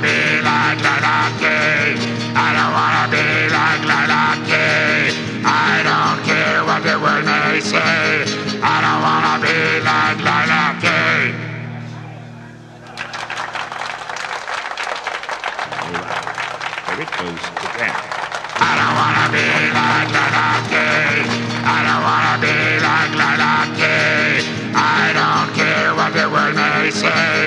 wanna be like Lalaki. I don't wanna be like Lalaki. I don't care what the world may say. I don't wanna be like Lalaki. It goes to. I don't wanna be like Lalaki. I don't wanna be like Lalaki. I don't care what the world may say.